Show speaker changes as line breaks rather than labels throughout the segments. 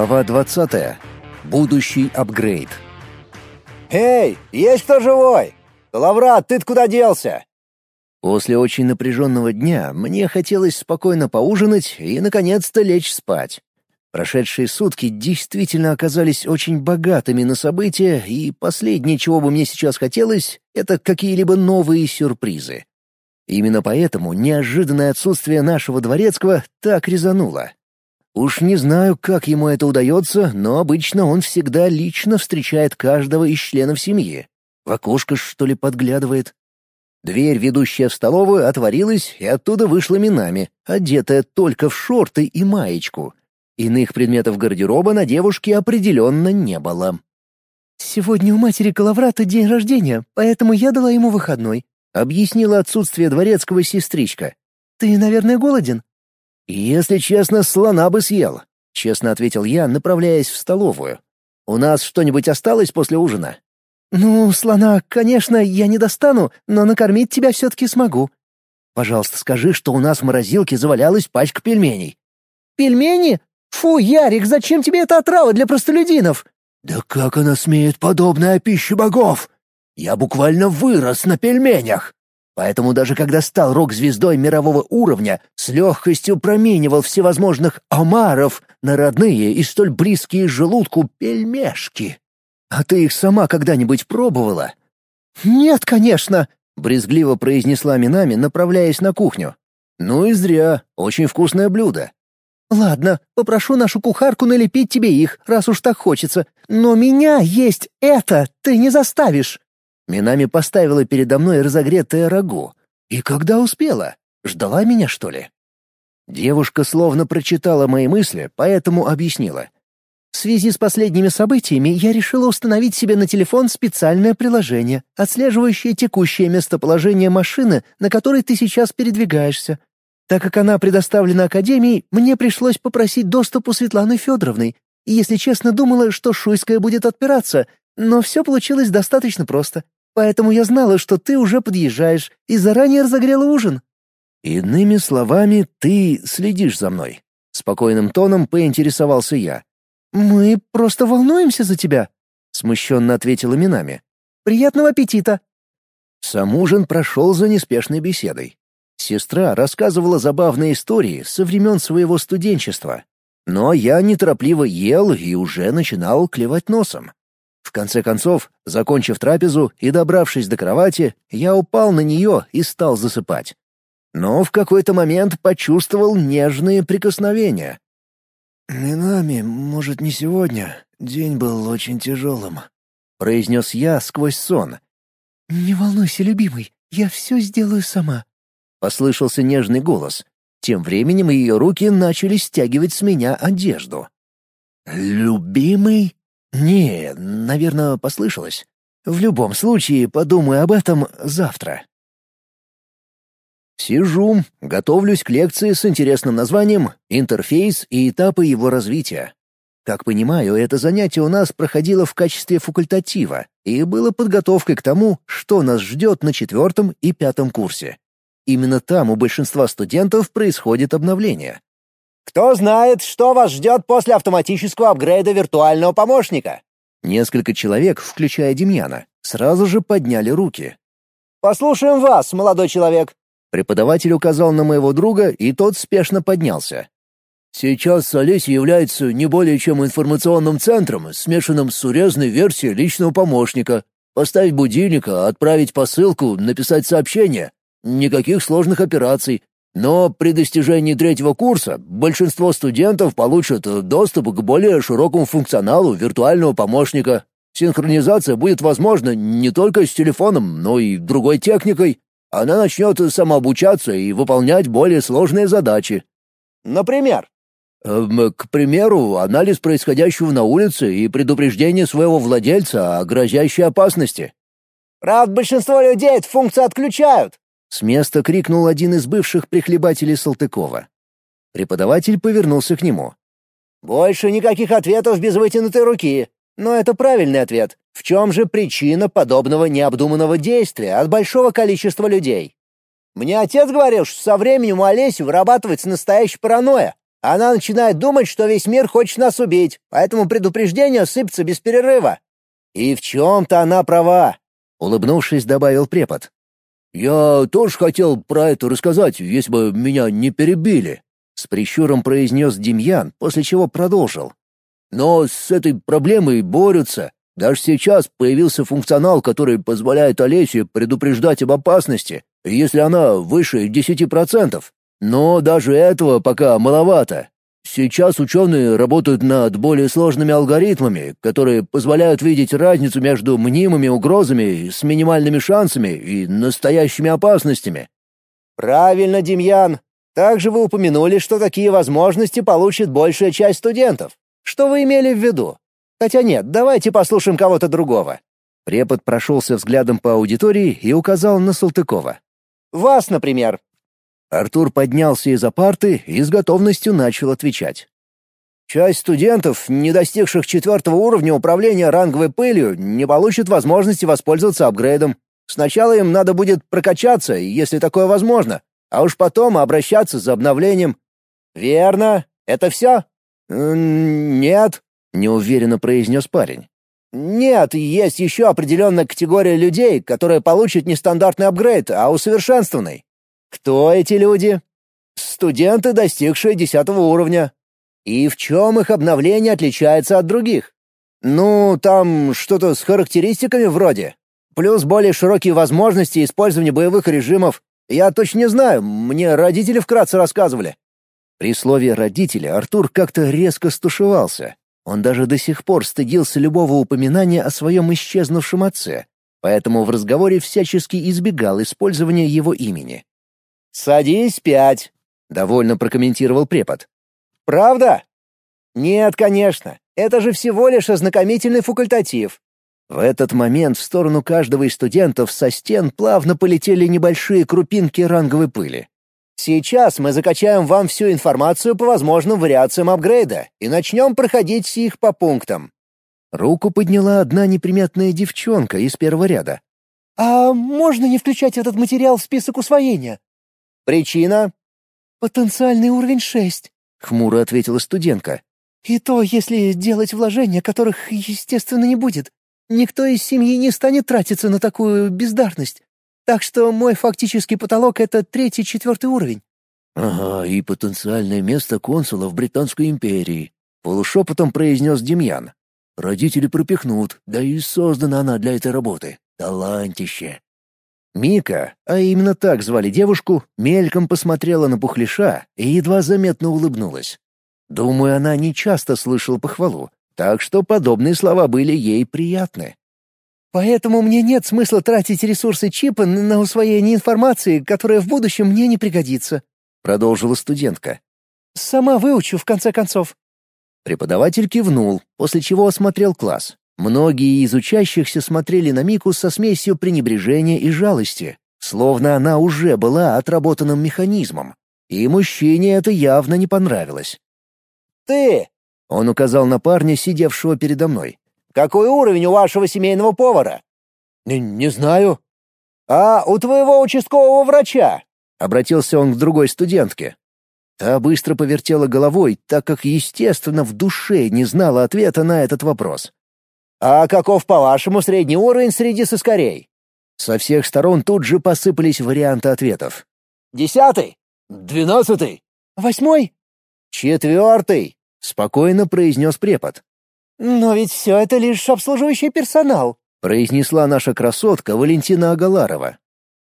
Глава 20. Будущий апгрейд.
«Эй, есть кто живой? Лаврат, ты куда делся?»
После очень напряженного дня мне хотелось спокойно поужинать и, наконец-то, лечь спать. Прошедшие сутки действительно оказались очень богатыми на события, и последнее, чего бы мне сейчас хотелось, это какие-либо новые сюрпризы. Именно поэтому неожиданное отсутствие нашего дворецкого так резануло. Уж не знаю, как ему это удается, но обычно он всегда лично встречает каждого из членов семьи. В окошко, что ли, подглядывает. Дверь, ведущая в столовую, отворилась, и оттуда вышла Минами, одетая только в шорты и маечку. Иных предметов гардероба на девушке определенно не было.
«Сегодня у матери Калаврата день рождения, поэтому я дала ему выходной», —
объяснила отсутствие дворецкого сестричка.
«Ты, наверное, голоден?»
«Если честно, слона бы съел», — честно ответил я, направляясь в столовую. «У нас что-нибудь осталось после ужина?»
«Ну, слона, конечно, я не достану, но накормить тебя все-таки смогу».
«Пожалуйста, скажи, что у нас в морозилке завалялась пачка пельменей».
«Пельмени? Фу, Ярик, зачем тебе эта отрава для простолюдинов?»
«Да как она смеет подобная пища богов? Я буквально вырос на пельменях!» Поэтому даже когда стал рок-звездой мирового уровня, с легкостью променивал всевозможных омаров на родные и столь близкие желудку пельмешки. А ты их сама когда-нибудь пробовала?
«Нет, конечно», —
брезгливо произнесла Минами, направляясь на кухню. «Ну и зря. Очень вкусное блюдо».
«Ладно, попрошу нашу кухарку налепить тебе их, раз уж так хочется. Но меня есть это ты не заставишь».
Минами поставила передо мной разогретое рагу. И когда успела? Ждала меня, что ли? Девушка словно прочитала мои мысли, поэтому объяснила.
В связи с последними событиями я решила установить себе на телефон специальное приложение, отслеживающее текущее местоположение машины, на которой ты сейчас передвигаешься. Так как она предоставлена Академией, мне пришлось попросить доступ у Светланы Федоровны, и, если честно, думала, что Шуйская будет отпираться, но все получилось достаточно просто. Поэтому я знала, что ты уже подъезжаешь, и заранее разогрела ужин».
«Иными словами, ты следишь за мной?» Спокойным тоном поинтересовался я.
«Мы просто волнуемся за тебя», — смущенно ответила Минами. «Приятного аппетита!»
Сам ужин прошел за неспешной беседой. Сестра рассказывала забавные истории со времен своего студенчества. Но я неторопливо ел и уже начинал клевать носом. В конце концов, закончив трапезу и добравшись до кровати, я упал на нее и стал засыпать. Но в какой-то момент почувствовал нежные прикосновения. «Минами, может, не сегодня. День был очень тяжелым», — произнес я сквозь сон.
«Не волнуйся, любимый, я все сделаю сама», —
послышался нежный голос. Тем временем ее руки начали стягивать с меня одежду. «Любимый?» «Не, наверное, послышалось. В любом случае, подумаю об этом завтра». Сижу, готовлюсь к лекции с интересным названием «Интерфейс и этапы его развития». Как понимаю, это занятие у нас проходило в качестве факультатива и было подготовкой к тому, что нас ждет на четвертом и пятом курсе. Именно там у большинства студентов происходит обновление.
Кто знает, что вас ждет после автоматического апгрейда виртуального помощника?»
Несколько человек, включая Демьяна, сразу же подняли руки.
«Послушаем вас, молодой человек!»
Преподаватель указал на моего друга, и тот спешно поднялся. «Сейчас Олеся является не более чем информационным центром, смешанным с урезанной версией личного помощника. Поставить будильник, отправить посылку, написать сообщение. Никаких сложных операций. Но при достижении третьего курса большинство студентов получат доступ к более широкому функционалу виртуального помощника. Синхронизация будет возможна не только с телефоном, но и другой техникой. Она начнет самообучаться и выполнять более сложные задачи.
Например?
Эм, к примеру, анализ происходящего на улице и предупреждение своего владельца о грозящей опасности.
Правда, большинство людей эту функцию отключают.
С места крикнул один из бывших прихлебателей Салтыкова. Преподаватель повернулся к нему.
«Больше никаких ответов без вытянутой руки. Но это правильный ответ. В чем же причина подобного необдуманного действия от большого количества людей? Мне отец говорил, что со временем у Олеси вырабатывается настоящая паранойя. Она начинает думать, что весь мир хочет нас убить, поэтому предупреждение сыпется без перерыва». «И в чем-то она права», — улыбнувшись, добавил препод.
«Я тоже хотел про это рассказать, если бы меня не перебили», — с прищуром произнес Демьян, после чего продолжил. «Но с этой проблемой борются. Даже сейчас появился функционал, который позволяет Олесе предупреждать об опасности, если она выше 10%. Но даже этого пока маловато. Сейчас ученые работают над более сложными алгоритмами, которые позволяют видеть разницу между мнимыми угрозами с минимальными шансами и настоящими опасностями.
Правильно, Демьян. Также вы упомянули, что такие возможности получит большая часть студентов. Что вы имели в виду? Хотя нет, давайте послушаем кого-то другого.
Препод прошелся взглядом по аудитории и указал на Салтыкова.
«Вас, например».
Артур поднялся из-за парты и с готовностью начал отвечать.
Часть студентов, не достигших четвертого уровня управления ранговой пылью, не получит возможности воспользоваться апгрейдом. Сначала им надо будет прокачаться, если такое возможно, а уж потом обращаться за обновлением. Верно? Это все?
Нет, — неуверенно произнес парень.
«Нет, есть еще определенная категория людей, которые получат не стандартный апгрейд, а усовершенствованный. Кто эти люди? Студенты, достигшие десятого уровня. И в чем их обновление отличается от других? Ну, там что-то с характеристиками вроде. Плюс более широкие возможности использования боевых режимов. Я точно не знаю, мне родители вкратце рассказывали».
При слове «родители» Артур как-то резко стушевался. Он даже до сих пор стыдился любого упоминания о своем исчезнувшем отце, поэтому в разговоре всячески избегал использования его имени.
«Садись пять», — довольно прокомментировал препод. «Правда?» «Нет, конечно. Это же всего лишь ознакомительный факультатив».
В этот момент в сторону каждого из студентов со стен плавно полетели небольшие крупинки ранговой пыли.
Сейчас мы закачаем вам всю информацию по возможным вариациям апгрейда и начнем проходить их по пунктам».
Руку подняла одна неприметная девчонка из первого ряда.
«А можно не включать этот материал в список усвоения?»
«Причина?»
«Потенциальный уровень шесть», —
хмуро ответила студентка.
«И то, если делать вложения, которых, естественно, не будет. Никто из семьи не станет тратиться на такую бездарность. Так что мой фактический потолок — это третий-четвертый уровень».
«Ага, и потенциальное место консула в Британской империи», — полушепотом произнес Демьян. «Родители пропихнут, да и создана она для этой работы. Талантище». Мика, а именно так звали девушку, мельком посмотрела на Пухлиша и едва заметно улыбнулась. Думаю, она не часто слышала похвалу, так что подобные слова были ей приятны.
Поэтому мне нет смысла тратить ресурсы чипа на усвоение информации, которая в будущем мне не пригодится», — продолжила студентка. «Сама выучу, в конце концов».
Преподаватель кивнул, после чего осмотрел класс. Многие из учащихся смотрели на Мику со смесью пренебрежения и жалости, словно она уже была отработанным механизмом. И мужчине это явно не понравилось.
«Ты!»
— он указал на парня, сидевшего передо мной.
Какой уровень у вашего семейного повара?»
«Не, не знаю».
«А у твоего участкового врача?»
— обратился он к другой студентке. Та быстро повертела головой, так как, естественно, в душе не знала ответа на этот вопрос.
«А каков, по-вашему, средний уровень среди соскорей?»
Со всех сторон тут же посыпались варианты ответов.
«Десятый?»
«Двенадцатый?»
«Восьмой?»
«Четвертый», —
спокойно произнес препод.
«Но ведь все это лишь обслуживающий персонал», —
произнесла наша красотка Валентина Агаларова.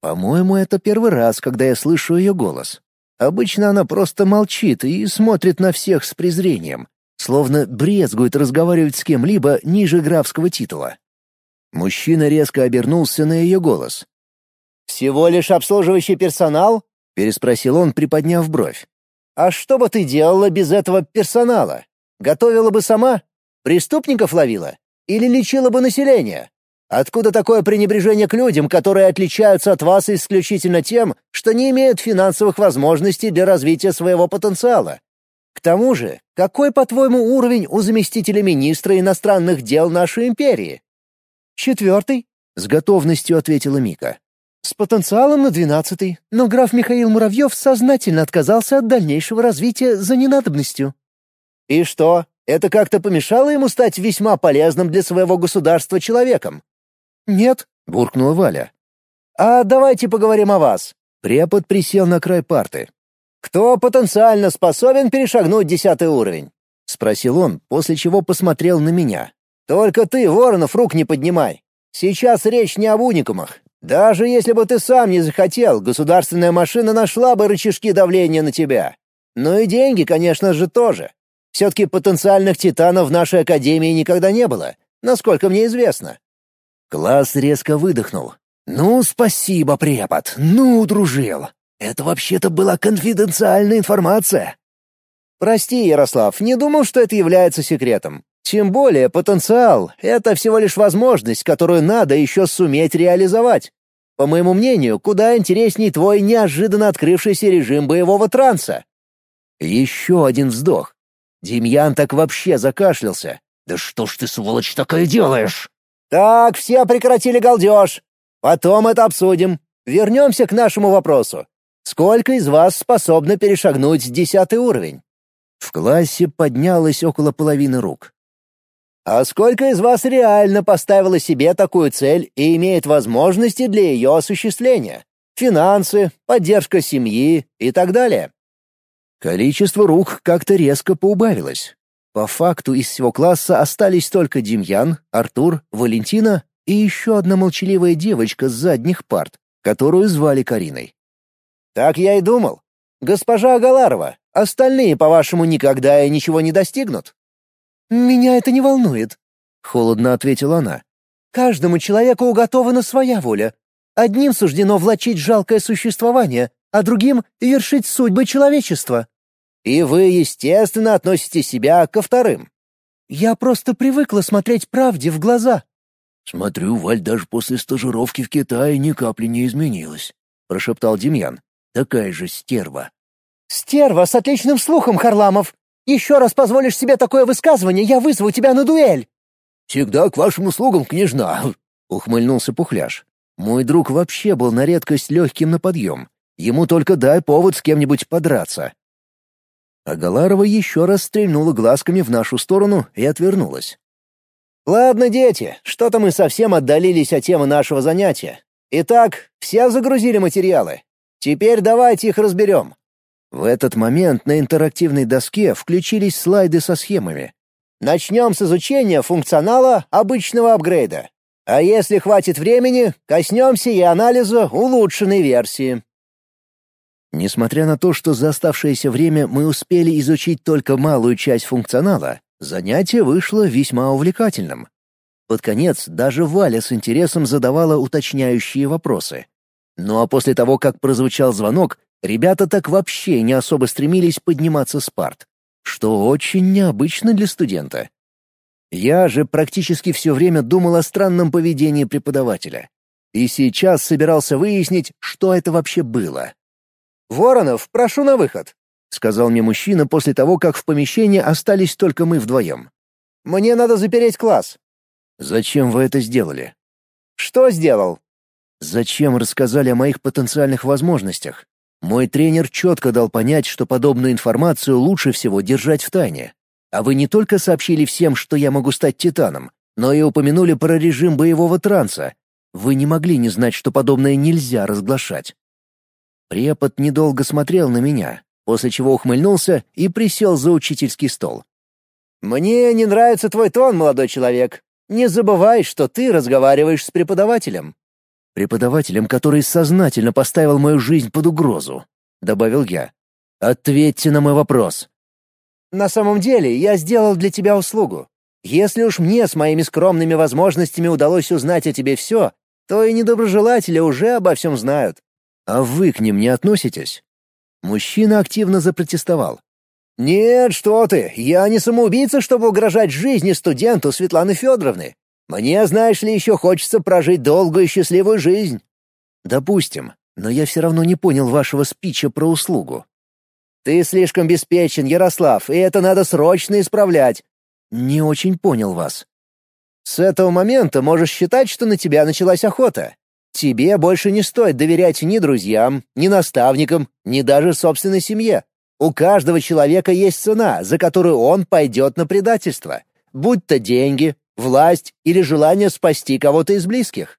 «По-моему, это первый раз, когда я слышу ее голос. Обычно она просто молчит и смотрит на всех с презрением, словно брезгует разговаривать с кем-либо ниже графского титула». Мужчина резко обернулся на ее голос.
«Всего лишь обслуживающий персонал?»
— переспросил он, приподняв бровь.
«А что бы ты делала без этого персонала? Готовила бы сама?» Преступников ловила? Или лечила бы население? Откуда такое пренебрежение к людям, которые отличаются от вас исключительно тем, что не имеют финансовых возможностей для развития своего потенциала? К тому же, какой, по-твоему, уровень у заместителя министра иностранных дел нашей империи?
Четвертый, —
с готовностью ответила Мика.
С потенциалом на двенадцатый, но граф Михаил Муравьев сознательно отказался от дальнейшего развития за ненадобностью.
И что, это как-то помешало ему стать весьма полезным для своего государства человеком?
«Нет», —
буркнула Валя.
«А давайте поговорим о вас».
Препод присел на край парты.
«Кто потенциально способен перешагнуть десятый уровень?»
— спросил он, после чего посмотрел на меня.
«Только ты, Воронов, рук не поднимай. Сейчас речь не об уникумах. Даже если бы ты сам не захотел, государственная машина нашла бы рычажки давления на тебя. Ну и деньги, конечно же, тоже. Все-таки потенциальных титанов в нашей академии никогда не было, насколько мне известно».
Класс резко выдохнул. «Ну, спасибо, препод. Ну, удружил. Это вообще-то была конфиденциальная информация».
«Прости, Ярослав, не думал, что это является секретом. Тем более потенциал — это всего лишь возможность, которую надо еще суметь реализовать. По моему мнению, куда интересней твой неожиданно открывшийся режим боевого транса».
Еще один вздох. Демьян так вообще закашлялся. «Да что ж ты, сволочь, такое делаешь?»
«Так, все прекратили галдеж. Потом это обсудим. Вернемся к нашему вопросу. Сколько из вас способны перешагнуть десятый уровень?»
В классе поднялось около половины рук.
«А сколько из вас реально поставило себе такую цель и имеет возможности для ее осуществления? Финансы, поддержка семьи и так далее?»
Количество рук как-то резко поубавилось. По факту из всего класса остались только Демьян, Артур, Валентина и еще одна молчаливая девочка с задних парт, которую звали Кариной.
«Так я и думал. Госпожа Агаларова, остальные, по-вашему, никогда и ничего не достигнут?»
«Меня это не волнует», — холодно ответила она. «Каждому человеку уготована своя воля. Одним суждено влачить жалкое существование, а другим — вершить судьбы человечества».
«И вы, естественно, относите себя ко вторым?»
«Я просто привыкла смотреть правде в глаза»,
«Смотрю, Валь даже после стажировки в Китае ни капли не изменилась», — прошептал Демьян. «Такая же стерва».
«Стерва с отличным слухом, Харламов! Еще раз позволишь себе такое высказывание, я вызову тебя на дуэль!»
«Всегда к вашим услугам, княжна!» — ухмыльнулся Пухляш. «Мой друг вообще был на редкость легким на подъем. Ему только дай повод с кем-нибудь подраться». А Галарова еще раз стрельнула глазками в нашу сторону и отвернулась.
«Ладно, дети, что-то мы совсем отдалились от темы нашего занятия. Итак, все загрузили материалы. Теперь давайте их разберем».
В этот момент на интерактивной доске включились слайды со схемами.
Начнем с изучения функционала обычного апгрейда. А если хватит времени, коснемся и анализа улучшенной версии.
Несмотря на то, что за оставшееся время мы успели изучить только малую часть функционала, Занятие вышло весьма увлекательным. Под конец даже Валя с интересом задавала уточняющие вопросы. Ну а после того, как прозвучал звонок, ребята так вообще не особо стремились подниматься с парт, что очень необычно для студента. Я же практически все время думал о странном поведении преподавателя. И сейчас собирался выяснить, что это вообще было.
«Воронов, прошу на выход», —
сказал мне мужчина после того, как в помещении остались только мы вдвоем.
«Мне надо запереть класс».
«Зачем вы это сделали?»
«Что сделал?»
«Зачем рассказали о моих потенциальных возможностях? Мой тренер четко дал понять, что подобную информацию лучше всего держать в тайне. А вы не только сообщили всем, что я могу стать титаном, но и упомянули про режим боевого транса. Вы не могли не знать, что подобное нельзя разглашать». Препод недолго смотрел на меня, после чего ухмыльнулся и присел за учительский стол.
«Мне не нравится твой тон, молодой человек. Не забывай, что ты разговариваешь с преподавателем».
«Преподавателем, который сознательно поставил мою жизнь под угрозу», — добавил я. «Ответьте на мой вопрос».
«На самом деле я сделал для тебя услугу. Если уж мне с моими скромными возможностями удалось узнать о тебе все, то и недоброжелатели уже обо всем знают».
«А вы к ним не относитесь?» Мужчина активно запротестовал.
«Нет, что ты, я не самоубийца, чтобы угрожать жизни студенту Светланы Федоровны. Мне, знаешь ли, еще хочется прожить долгую и счастливую жизнь».
«Допустим, но я все равно не понял вашего спича про услугу».
«Ты слишком беспечен, Ярослав, и это надо срочно исправлять».
«Не очень понял вас».
«С этого момента можешь считать, что на тебя началась охота. Тебе больше не стоит доверять ни друзьям, ни наставникам, ни даже собственной семье. У каждого человека есть цена, за которую он пойдет на предательство. Будь то деньги, власть или желание спасти кого-то из близких.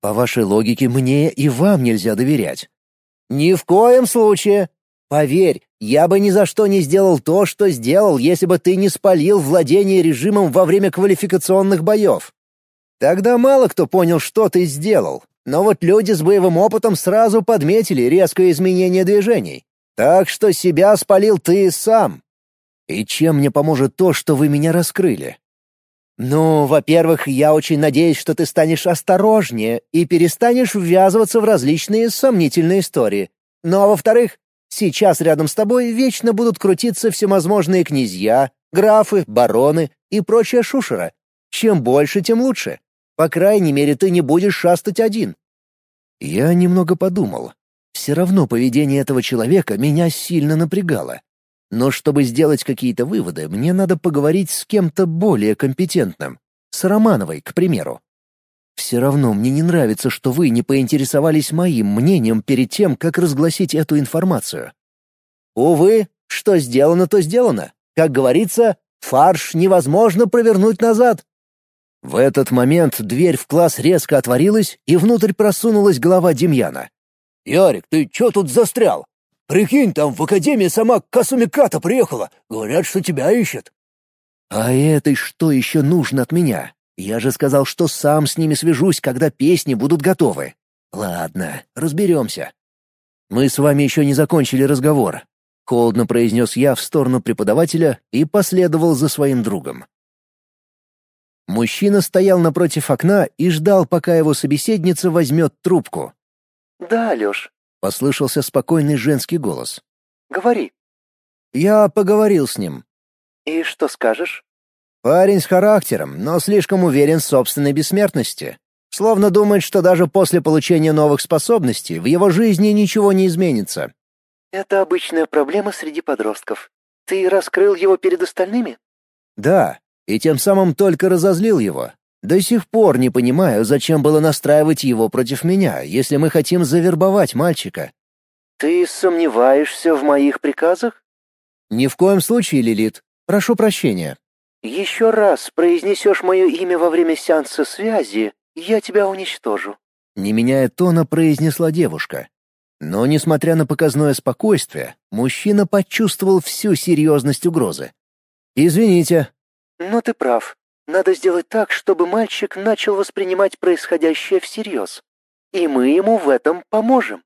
По вашей логике, мне и вам нельзя доверять.
Ни в коем случае. Поверь, я бы ни за что не сделал то, что сделал, если бы ты не спалил владение режимом во время квалификационных боев. Тогда мало кто понял, что ты сделал. Но вот люди с боевым опытом сразу подметили резкое изменение движений. Так что себя спалил ты сам.
И чем мне поможет то, что вы меня раскрыли?
Ну, во-первых, я очень надеюсь, что ты станешь осторожнее и перестанешь ввязываться в различные сомнительные истории. Ну а во-вторых, сейчас рядом с тобой вечно будут крутиться всевозможные князья, графы, бароны и прочая шушера. Чем больше, тем лучше. По крайней мере, ты не будешь шастать один.
Я немного подумал. Все равно поведение этого человека меня сильно напрягало. Но чтобы сделать какие-то выводы, мне надо поговорить с кем-то более компетентным. С Романовой, к примеру. Все равно мне не нравится, что вы не поинтересовались моим мнением перед тем, как разгласить эту информацию.
Увы, что сделано, то сделано. Как говорится, фарш невозможно провернуть назад.
В этот момент дверь в класс резко отворилась, и внутрь просунулась голова Демьяна.
«Ярик, ты чё тут застрял? Прикинь, там в академии сама Касумиката приехала. Говорят, что тебя ищет».
«А этой что еще нужно от меня? Я же сказал, что сам с ними свяжусь, когда песни будут готовы. Ладно, разберемся». «Мы с вами еще не закончили разговор», — холодно произнес я в сторону преподавателя и последовал за своим другом. Мужчина стоял напротив окна и ждал, пока его собеседница возьмет трубку.
«Да, Алёш», —
послышался спокойный женский голос.
«Говори».
«Я поговорил с ним».
«И что скажешь?»
«Парень с характером, но слишком уверен в собственной бессмертности. Словно думает, что даже после получения новых способностей в его жизни ничего не изменится».
«Это обычная проблема среди подростков. Ты раскрыл его перед остальными?»
«Да, и тем самым только разозлил его. До сих пор не понимаю, зачем было настраивать его против меня, если мы хотим завербовать мальчика.
Ты сомневаешься в моих приказах?
Ни в коем случае, Лилит. Прошу прощения.
Еще раз произнесешь мое имя во время сеанса связи, я тебя уничтожу.
Не меняя тона, произнесла девушка. Но, несмотря на показное спокойствие, мужчина почувствовал всю серьезность угрозы. «Извините,
но ты прав. Надо сделать так, чтобы мальчик начал воспринимать происходящее всерьез. И мы ему в этом поможем.